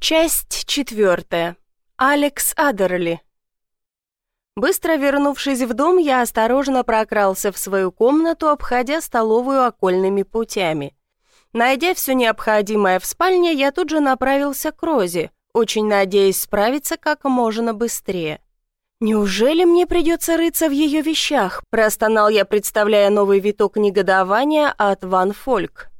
Часть четвертая. Алекс Адерли. Быстро вернувшись в дом, я осторожно прокрался в свою комнату, обходя столовую окольными путями. Найдя все необходимое в спальне, я тут же направился к Розе, очень надеясь справиться как можно быстрее. «Неужели мне придется рыться в ее вещах?» – простонал я, представляя новый виток негодования от Ван Фольк.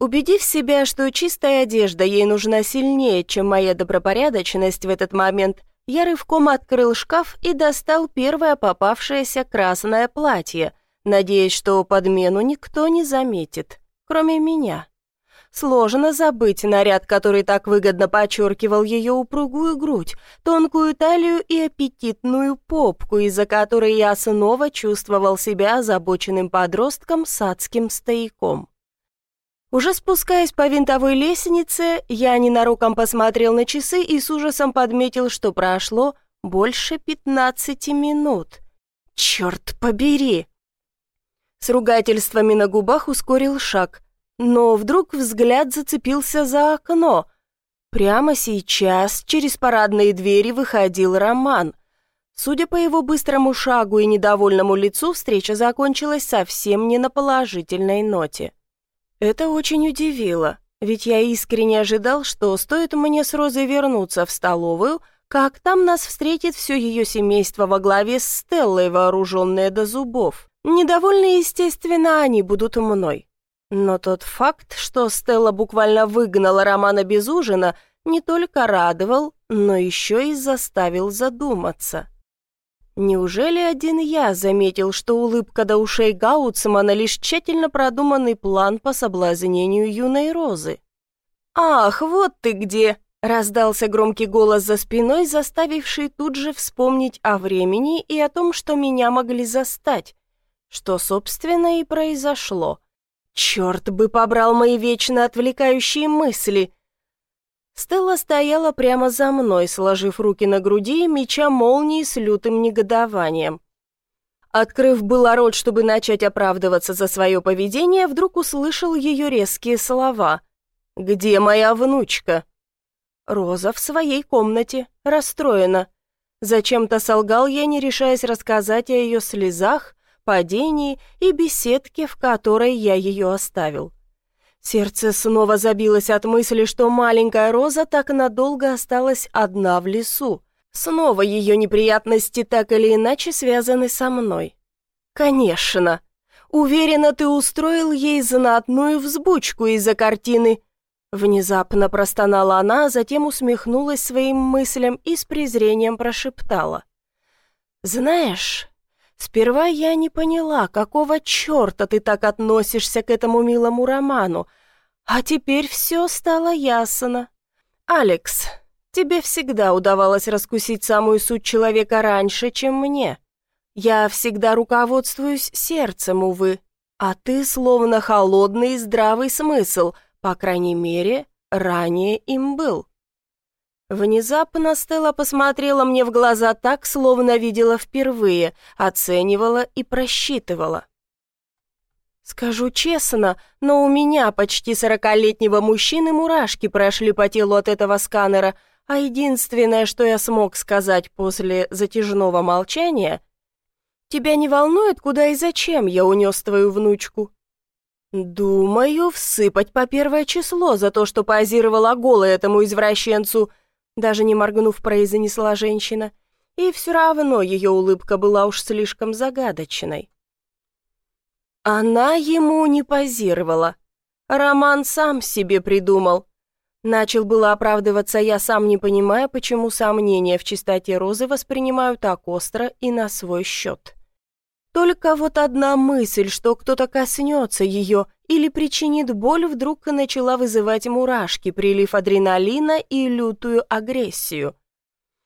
Убедив себя, что чистая одежда ей нужна сильнее, чем моя добропорядочность в этот момент, я рывком открыл шкаф и достал первое попавшееся красное платье, надеясь, что подмену никто не заметит, кроме меня. Сложно забыть наряд, который так выгодно подчеркивал ее упругую грудь, тонкую талию и аппетитную попку, из-за которой я снова чувствовал себя озабоченным подростком с адским стояком. Уже спускаясь по винтовой лестнице, я ненароком посмотрел на часы и с ужасом подметил, что прошло больше пятнадцати минут. «Черт побери!» С ругательствами на губах ускорил шаг, но вдруг взгляд зацепился за окно. Прямо сейчас через парадные двери выходил Роман. Судя по его быстрому шагу и недовольному лицу, встреча закончилась совсем не на положительной ноте. Это очень удивило, ведь я искренне ожидал, что стоит мне с Розой вернуться в столовую, как там нас встретит все ее семейство во главе с Стеллой, вооруженное до зубов. Недовольны, естественно, они будут мной. Но тот факт, что Стелла буквально выгнала Романа без ужина, не только радовал, но еще и заставил задуматься. Неужели один я заметил, что улыбка до ушей Гаутсмана лишь тщательно продуманный план по соблазнению юной розы? «Ах, вот ты где!» — раздался громкий голос за спиной, заставивший тут же вспомнить о времени и о том, что меня могли застать. Что, собственно, и произошло. Черт бы побрал мои вечно отвлекающие мысли — Стелла стояла прямо за мной, сложив руки на груди меча молнии с лютым негодованием. Открыв было рот, чтобы начать оправдываться за свое поведение, вдруг услышал ее резкие слова. «Где моя внучка?» Роза в своей комнате, расстроена. Зачем-то солгал я, не решаясь рассказать о ее слезах, падении и беседке, в которой я ее оставил. Сердце снова забилось от мысли, что маленькая Роза так надолго осталась одна в лесу. Снова ее неприятности так или иначе связаны со мной. Конечно. Уверена, ты устроил ей знатную взбучку из-за картины. Внезапно простонала она, а затем усмехнулась своим мыслям и с презрением прошептала. «Знаешь, Сперва я не поняла, какого черта ты так относишься к этому милому роману, а теперь все стало ясно. Алекс, тебе всегда удавалось раскусить самую суть человека раньше, чем мне. Я всегда руководствуюсь сердцем, увы, а ты словно холодный и здравый смысл, по крайней мере, ранее им был. Внезапно Стелла посмотрела мне в глаза так, словно видела впервые, оценивала и просчитывала. Скажу честно, но у меня, почти сорокалетнего мужчины, мурашки прошли по телу от этого сканера, а единственное, что я смог сказать после затяжного молчания, «Тебя не волнует, куда и зачем я унес твою внучку?» «Думаю, всыпать по первое число за то, что позировала голой этому извращенцу», даже не моргнув, произнесла женщина, и все равно ее улыбка была уж слишком загадочной. Она ему не позировала. Роман сам себе придумал. Начал было оправдываться я, сам не понимая, почему сомнения в чистоте розы воспринимаю так остро и на свой счет. Только вот одна мысль, что кто-то коснется ее или причинит боль, вдруг начала вызывать мурашки, прилив адреналина и лютую агрессию.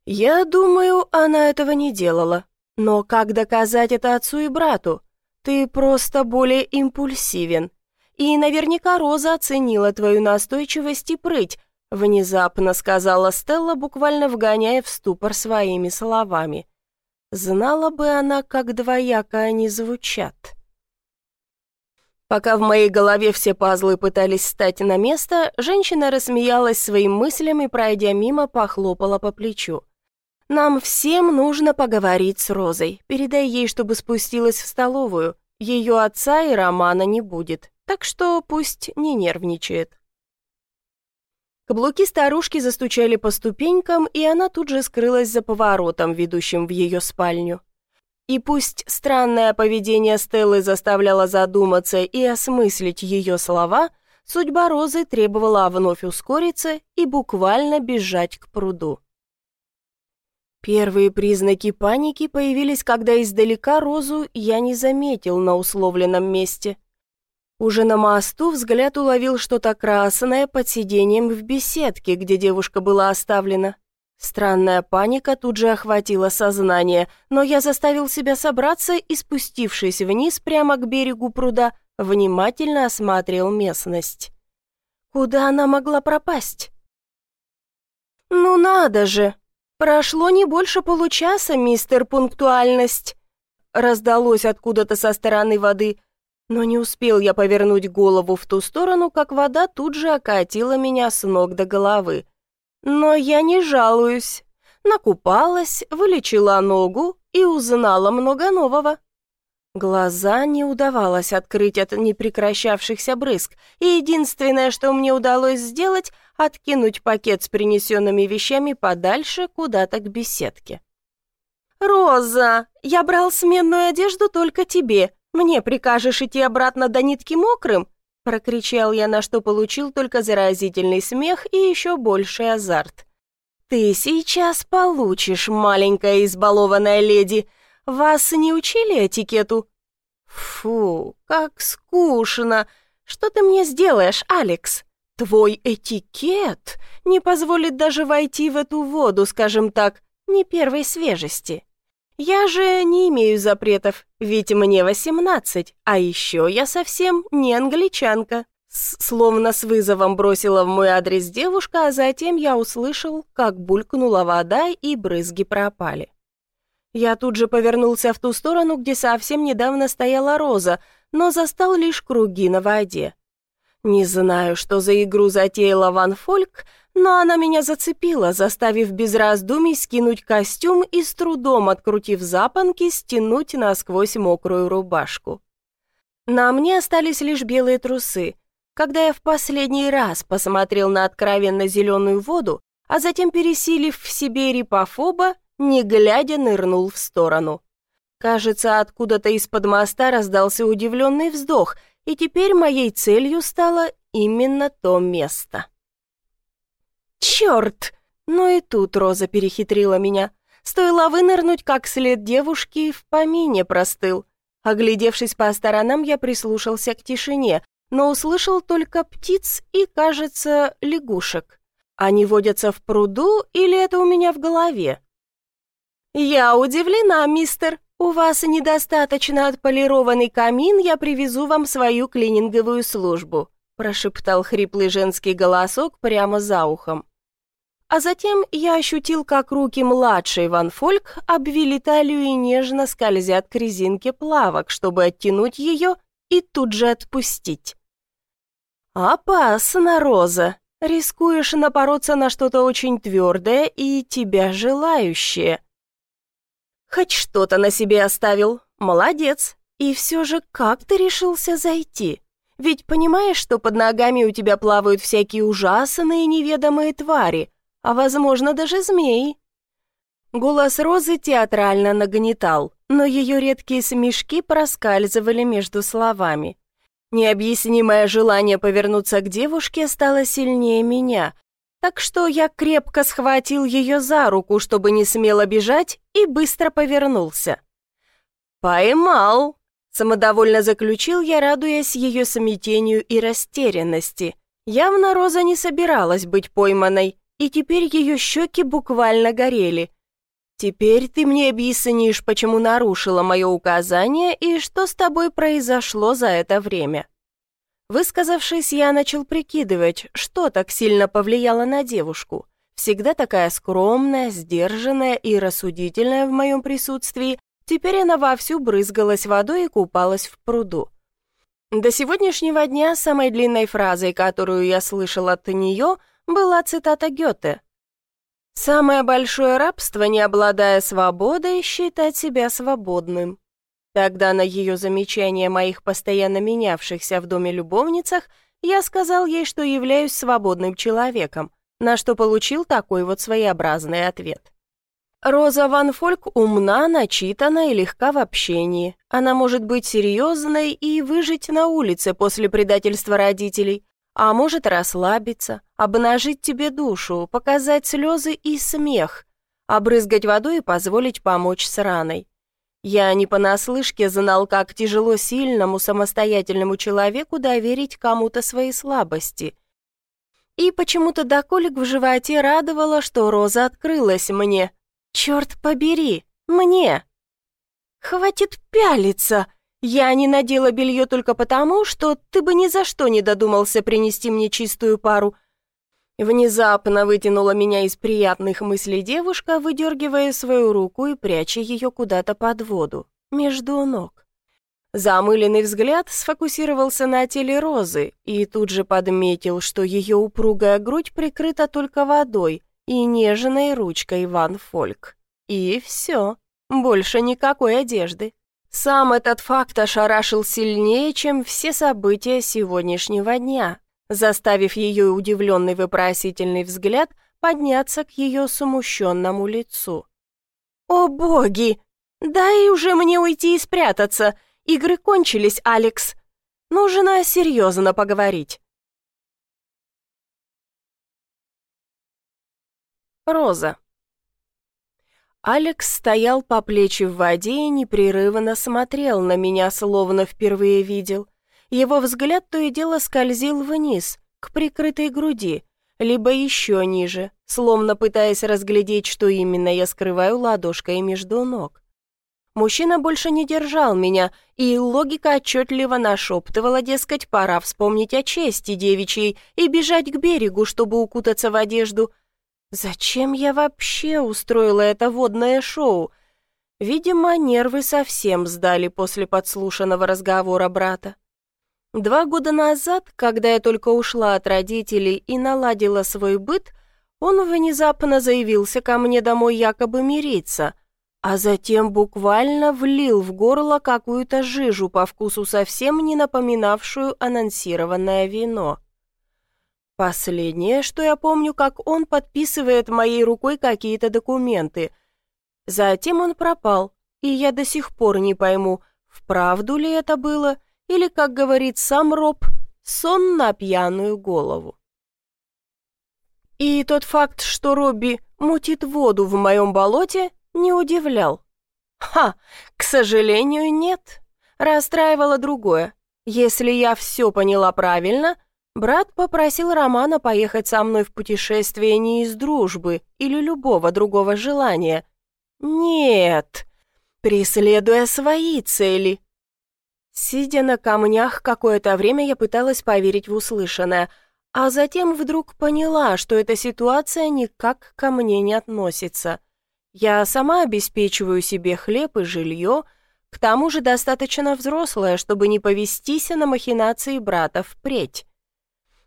Я думаю, она этого не делала. Но как доказать это отцу и брату? Ты просто более импульсивен. И наверняка Роза оценила твою настойчивость и прыть, внезапно сказала Стелла, буквально вгоняя в ступор своими словами. Знала бы она, как двояко они звучат. Пока в моей голове все пазлы пытались стать на место, женщина рассмеялась своим мыслям и, пройдя мимо, похлопала по плечу. «Нам всем нужно поговорить с Розой. Передай ей, чтобы спустилась в столовую. Ее отца и Романа не будет, так что пусть не нервничает». Каблуки старушки застучали по ступенькам, и она тут же скрылась за поворотом, ведущим в ее спальню. И пусть странное поведение Стеллы заставляло задуматься и осмыслить ее слова, судьба Розы требовала вновь ускориться и буквально бежать к пруду. Первые признаки паники появились, когда издалека Розу я не заметил на условленном месте. Уже на мосту взгляд уловил что-то красное под сиденьем в беседке, где девушка была оставлена. Странная паника тут же охватила сознание, но я заставил себя собраться и, спустившись вниз прямо к берегу пруда, внимательно осмотрел местность. Куда она могла пропасть? «Ну надо же! Прошло не больше получаса, мистер Пунктуальность!» Раздалось откуда-то со стороны воды, но не успел я повернуть голову в ту сторону, как вода тут же окатила меня с ног до головы. Но я не жалуюсь. Накупалась, вылечила ногу и узнала много нового. Глаза не удавалось открыть от непрекращавшихся брызг, и единственное, что мне удалось сделать, откинуть пакет с принесенными вещами подальше куда-то к беседке. «Роза, я брал сменную одежду только тебе. Мне прикажешь идти обратно до нитки мокрым? Прокричал я, на что получил только заразительный смех и еще больший азарт. «Ты сейчас получишь, маленькая избалованная леди. Вас не учили этикету?» «Фу, как скучно! Что ты мне сделаешь, Алекс? Твой этикет не позволит даже войти в эту воду, скажем так, не первой свежести. Я же не имею запретов, ведь мне восемнадцать, а еще я совсем не англичанка. С словно с вызовом бросила в мой адрес девушка, а затем я услышал, как булькнула вода и брызги пропали. Я тут же повернулся в ту сторону, где совсем недавно стояла Роза, но застал лишь круги на воде. Не знаю, что за игру затеяла Ван Фольк, но она меня зацепила, заставив без раздумий скинуть костюм и с трудом, открутив запонки, стянуть насквозь мокрую рубашку. На мне остались лишь белые трусы. Когда я в последний раз посмотрел на откровенно зеленую воду, а затем, пересилив в себе рипофоба, не глядя, нырнул в сторону. Кажется, откуда-то из-под моста раздался удивленный вздох, и теперь моей целью стало именно то место. «Черт!» Но и тут Роза перехитрила меня. Стоило вынырнуть, как след девушки в помине простыл. Оглядевшись по сторонам, я прислушался к тишине, но услышал только птиц и, кажется, лягушек. Они водятся в пруду или это у меня в голове? «Я удивлена, мистер. У вас недостаточно отполированный камин, я привезу вам свою клининговую службу», прошептал хриплый женский голосок прямо за ухом. А затем я ощутил, как руки младшей Ван Фольк обвили талию и нежно скользят к резинке плавок, чтобы оттянуть ее и тут же отпустить. «Опасно, Роза. Рискуешь напороться на что-то очень твердое и тебя желающее». «Хоть что-то на себе оставил. Молодец. И все же как ты решился зайти? Ведь понимаешь, что под ногами у тебя плавают всякие ужасные неведомые твари, а, возможно, даже змеи. Голос Розы театрально нагнетал, но ее редкие смешки проскальзывали между словами. Необъяснимое желание повернуться к девушке стало сильнее меня, так что я крепко схватил ее за руку, чтобы не смело бежать, и быстро повернулся. «Поймал!» — самодовольно заключил я, радуясь ее смятению и растерянности. Явно Роза не собиралась быть пойманной, и теперь ее щеки буквально горели. «Теперь ты мне объяснишь, почему нарушила мое указание и что с тобой произошло за это время». Высказавшись, я начал прикидывать, что так сильно повлияло на девушку. Всегда такая скромная, сдержанная и рассудительная в моем присутствии, теперь она вовсю брызгалась водой и купалась в пруду. До сегодняшнего дня самой длинной фразой, которую я слышал от нее, была цитата Гёте. «Самое большое рабство, не обладая свободой, считать себя свободным». Тогда на ее замечание моих постоянно менявшихся в доме любовницах я сказал ей, что являюсь свободным человеком, на что получил такой вот своеобразный ответ. Роза Ван Фольк умна, начитана и легка в общении. Она может быть серьезной и выжить на улице после предательства родителей, а может расслабиться, обнажить тебе душу, показать слезы и смех, обрызгать водой и позволить помочь с раной. Я не понаслышке знал, как тяжело сильному самостоятельному человеку доверить кому-то свои слабости. И почему-то до колик в животе радовало, что Роза открылась мне, «Черт побери! Мне!» «Хватит пялиться! Я не надела белье только потому, что ты бы ни за что не додумался принести мне чистую пару». Внезапно вытянула меня из приятных мыслей девушка, выдергивая свою руку и пряча ее куда-то под воду, между ног. Замыленный взгляд сфокусировался на теле Розы и тут же подметил, что ее упругая грудь прикрыта только водой, и нежной ручкой Ван Фольк. И все, больше никакой одежды. Сам этот факт ошарашил сильнее, чем все события сегодняшнего дня, заставив ее удивленный вопросительный взгляд подняться к ее смущенному лицу. «О боги! Дай уже мне уйти и спрятаться! Игры кончились, Алекс! Нужно серьезно поговорить!» Роза. Алекс стоял по плечи в воде и непрерывно смотрел на меня, словно впервые видел. Его взгляд то и дело скользил вниз, к прикрытой груди, либо еще ниже, словно пытаясь разглядеть, что именно я скрываю ладошкой между ног. Мужчина больше не держал меня, и логика отчетливо нашептывала, дескать, пора вспомнить о чести девичьей и бежать к берегу, чтобы укутаться в одежду — Зачем я вообще устроила это водное шоу? Видимо, нервы совсем сдали после подслушанного разговора брата. Два года назад, когда я только ушла от родителей и наладила свой быт, он внезапно заявился ко мне домой якобы мириться, а затем буквально влил в горло какую-то жижу по вкусу совсем не напоминавшую анонсированное вино. Последнее, что я помню, как он подписывает моей рукой какие-то документы. Затем он пропал, и я до сих пор не пойму, вправду ли это было, или, как говорит сам Роб, сон на пьяную голову. И тот факт, что Робби мутит воду в моем болоте, не удивлял. Ха, к сожалению, нет. Расстраивало другое. Если я все поняла правильно — Брат попросил Романа поехать со мной в путешествие не из дружбы или любого другого желания. Нет, преследуя свои цели. Сидя на камнях, какое-то время я пыталась поверить в услышанное, а затем вдруг поняла, что эта ситуация никак ко мне не относится. Я сама обеспечиваю себе хлеб и жилье, к тому же достаточно взрослая, чтобы не повестись на махинации брата впредь.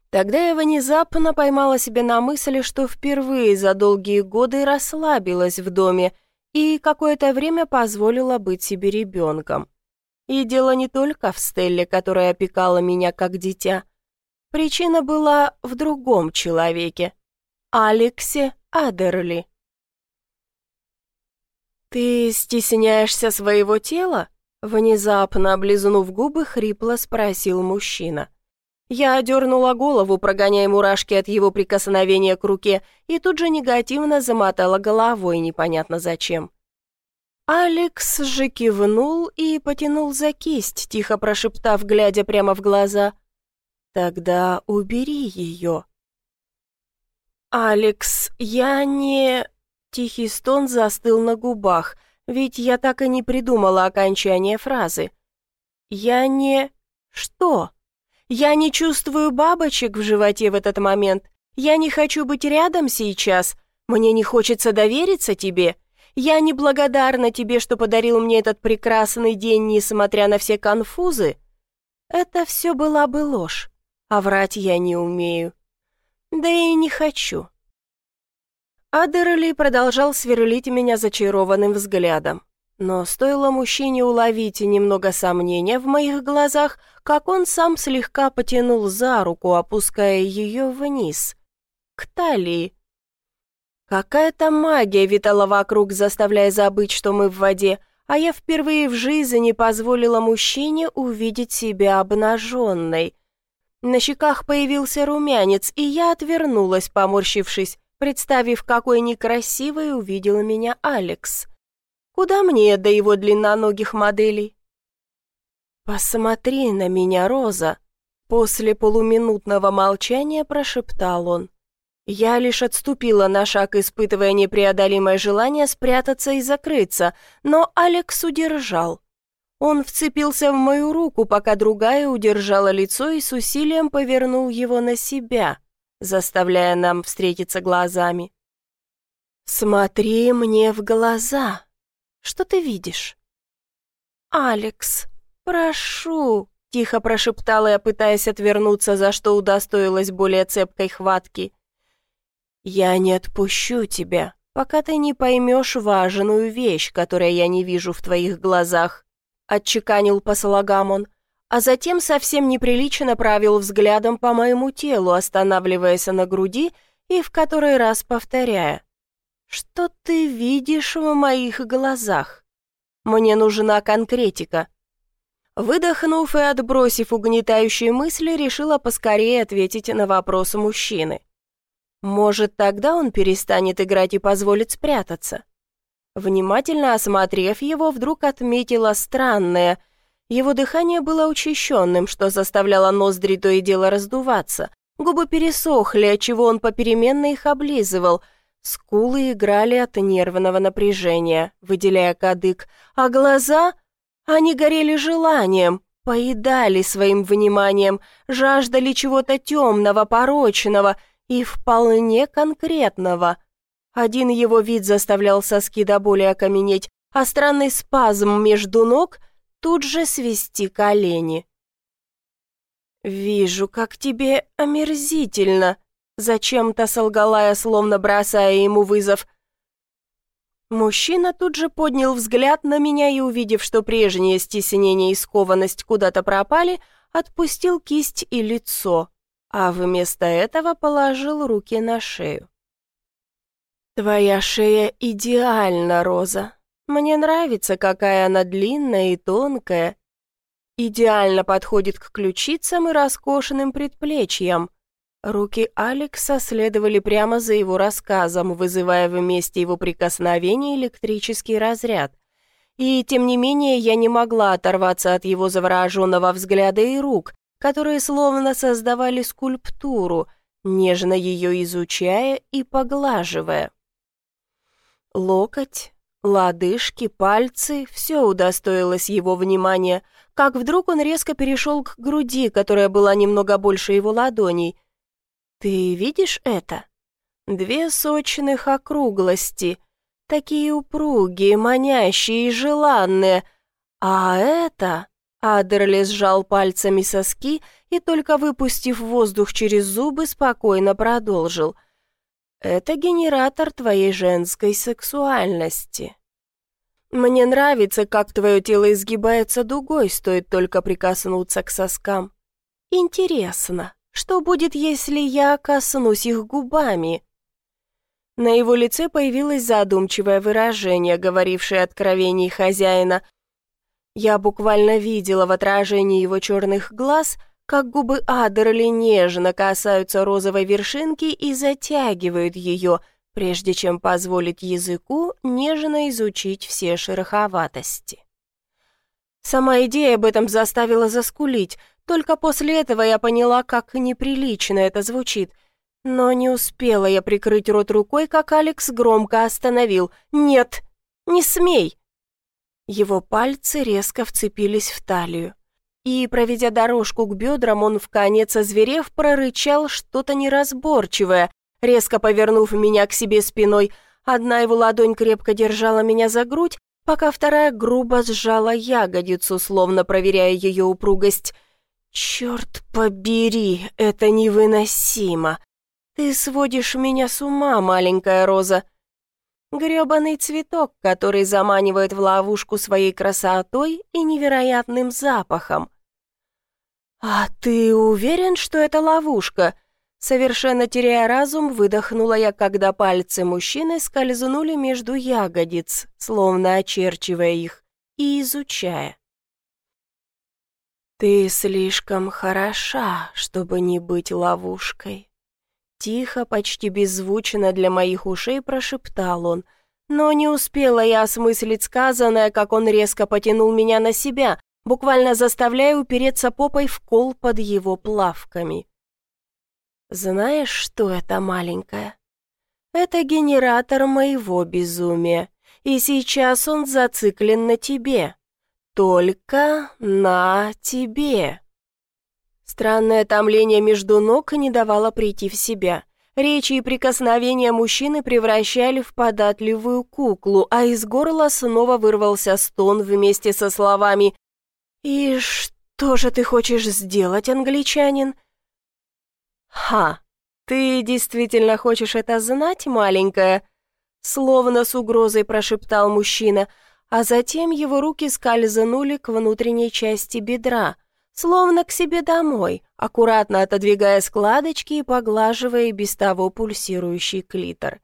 Тогда я внезапно поймала себя на мысли, что впервые за долгие годы расслабилась в доме и какое-то время позволила быть себе ребенком. И дело не только в Стелле, которая опекала меня как дитя. Причина была в другом человеке — Алексе Адерли. «Ты стесняешься своего тела?» Внезапно облизнув губы, хрипло спросил мужчина. Я одернула голову, прогоняя мурашки от его прикосновения к руке, и тут же негативно замотала головой, непонятно зачем. Алекс же кивнул и потянул за кисть, тихо прошептав, глядя прямо в глаза. «Тогда убери ее». «Алекс, я не...» Тихий стон застыл на губах, ведь я так и не придумала окончание фразы. «Я не... что?» Я не чувствую бабочек в животе в этот момент. Я не хочу быть рядом сейчас. Мне не хочется довериться тебе. Я не благодарна тебе, что подарил мне этот прекрасный день, несмотря на все конфузы. Это все была бы ложь, а врать я не умею. Да и не хочу. Адерли продолжал сверлить меня зачарованным взглядом. Но стоило мужчине уловить немного сомнения в моих глазах, как он сам слегка потянул за руку, опуская ее вниз, к талии. Какая-то магия витала вокруг, заставляя забыть, что мы в воде, а я впервые в жизни позволила мужчине увидеть себя обнаженной. На щеках появился румянец, и я отвернулась, поморщившись, представив, какой некрасивой увидел меня Алекс. Куда мне до его длинноногих моделей? «Посмотри на меня, Роза!» После полуминутного молчания прошептал он. Я лишь отступила на шаг, испытывая непреодолимое желание спрятаться и закрыться, но Алекс удержал. Он вцепился в мою руку, пока другая удержала лицо и с усилием повернул его на себя, заставляя нам встретиться глазами. «Смотри мне в глаза!» Что ты видишь?» «Алекс, прошу», — тихо прошептала я, пытаясь отвернуться, за что удостоилась более цепкой хватки. «Я не отпущу тебя, пока ты не поймешь важную вещь, которую я не вижу в твоих глазах», — отчеканил по слогам он, а затем совсем неприлично правил взглядом по моему телу, останавливаясь на груди и в который раз повторяя. «Что ты видишь в моих глазах? Мне нужна конкретика». Выдохнув и отбросив угнетающие мысли, решила поскорее ответить на вопрос мужчины. Может, тогда он перестанет играть и позволит спрятаться? Внимательно осмотрев его, вдруг отметила странное. Его дыхание было учащенным, что заставляло ноздри то и дело раздуваться. Губы пересохли, отчего он попеременно их облизывал – Скулы играли от нервного напряжения, выделяя кадык, а глаза, они горели желанием, поедали своим вниманием, жаждали чего-то темного, порочного и вполне конкретного. Один его вид заставлял соски до боли окаменеть, а странный спазм между ног тут же свести колени. «Вижу, как тебе омерзительно», Зачем-то солгала я, словно бросая ему вызов. Мужчина тут же поднял взгляд на меня и, увидев, что прежнее стеснение и скованность куда-то пропали, отпустил кисть и лицо, а вместо этого положил руки на шею. «Твоя шея идеальна, Роза. Мне нравится, какая она длинная и тонкая. Идеально подходит к ключицам и роскошенным предплечьям. Руки Алекса следовали прямо за его рассказом, вызывая вместе его прикосновения электрический разряд. И, тем не менее, я не могла оторваться от его завороженного взгляда и рук, которые словно создавали скульптуру, нежно ее изучая и поглаживая. Локоть, лодыжки, пальцы — все удостоилось его внимания, как вдруг он резко перешел к груди, которая была немного больше его ладоней — ты видишь это? Две сочных округлости, такие упругие, манящие и желанные. А это... Адерли сжал пальцами соски и, только выпустив воздух через зубы, спокойно продолжил. «Это генератор твоей женской сексуальности. Мне нравится, как твое тело изгибается дугой, стоит только прикоснуться к соскам. Интересно, что будет, если я коснусь их губами?» На его лице появилось задумчивое выражение, говорившее откровений хозяина. Я буквально видела в отражении его черных глаз, как губы Адерли нежно касаются розовой вершинки и затягивают ее, прежде чем позволить языку нежно изучить все шероховатости. Сама идея об этом заставила заскулить — только после этого я поняла, как неприлично это звучит. Но не успела я прикрыть рот рукой, как Алекс громко остановил. «Нет, не смей!» Его пальцы резко вцепились в талию. И, проведя дорожку к бедрам, он в конец озверев прорычал что-то неразборчивое, резко повернув меня к себе спиной. Одна его ладонь крепко держала меня за грудь, пока вторая грубо сжала ягодицу, словно проверяя ее упругость. «Черт побери, это невыносимо! Ты сводишь меня с ума, маленькая роза!» Грёбаный цветок, который заманивает в ловушку своей красотой и невероятным запахом. «А ты уверен, что это ловушка?» Совершенно теряя разум, выдохнула я, когда пальцы мужчины скользнули между ягодиц, словно очерчивая их и изучая. «Ты слишком хороша, чтобы не быть ловушкой». Тихо, почти беззвучно для моих ушей прошептал он, но не успела я осмыслить сказанное, как он резко потянул меня на себя, буквально заставляя упереться попой в кол под его плавками. «Знаешь, что это, маленькая? Это генератор моего безумия, и сейчас он зациклен на тебе. Только на тебе. Странное томление между ног не давало прийти в себя. Речи и прикосновения мужчины превращали в податливую куклу, а из горла снова вырвался стон вместе со словами «И что же ты хочешь сделать, англичанин?» «Ха, ты действительно хочешь это знать, маленькая?» Словно с угрозой прошептал мужчина – а затем его руки скользнули к внутренней части бедра, словно к себе домой, аккуратно отодвигая складочки и поглаживая без того пульсирующий клитор.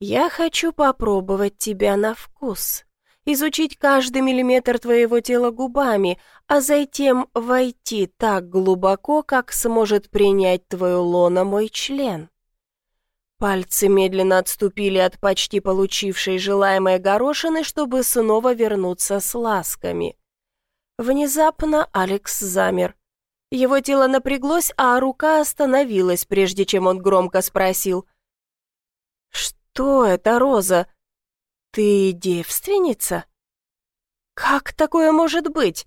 «Я хочу попробовать тебя на вкус», изучить каждый миллиметр твоего тела губами, а затем войти так глубоко, как сможет принять твою лоно мой член. Пальцы медленно отступили от почти получившей желаемой горошины, чтобы снова вернуться с ласками. Внезапно Алекс замер. Его тело напряглось, а рука остановилась, прежде чем он громко спросил. «Что это, Роза? Ты девственница?» «Как такое может быть?»